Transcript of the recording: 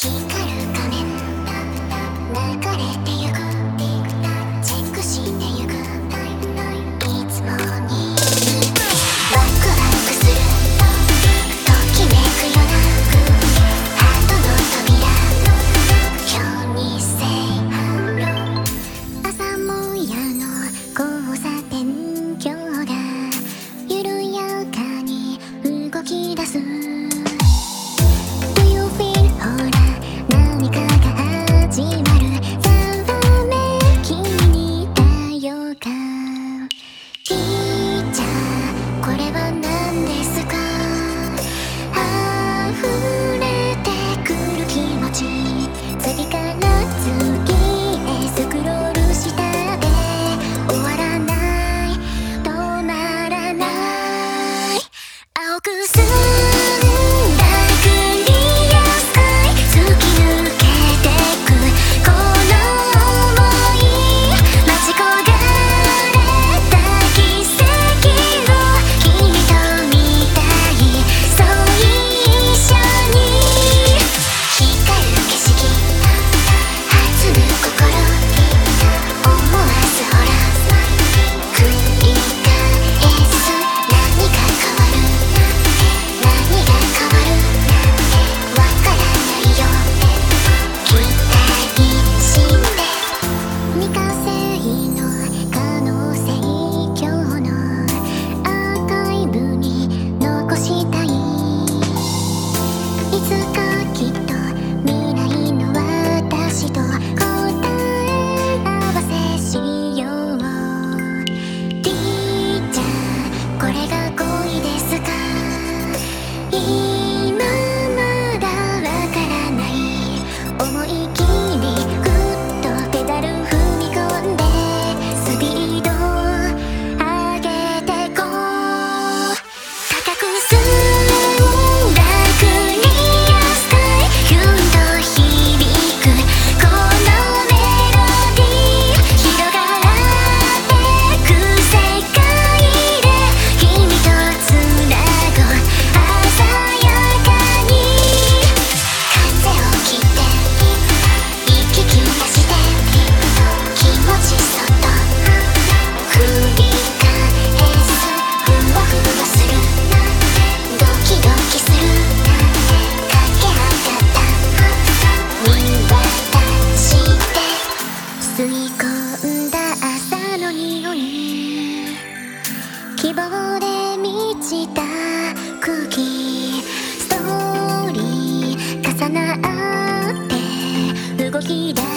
She もいき希望で満ちた空気。ストーリー重なって動き出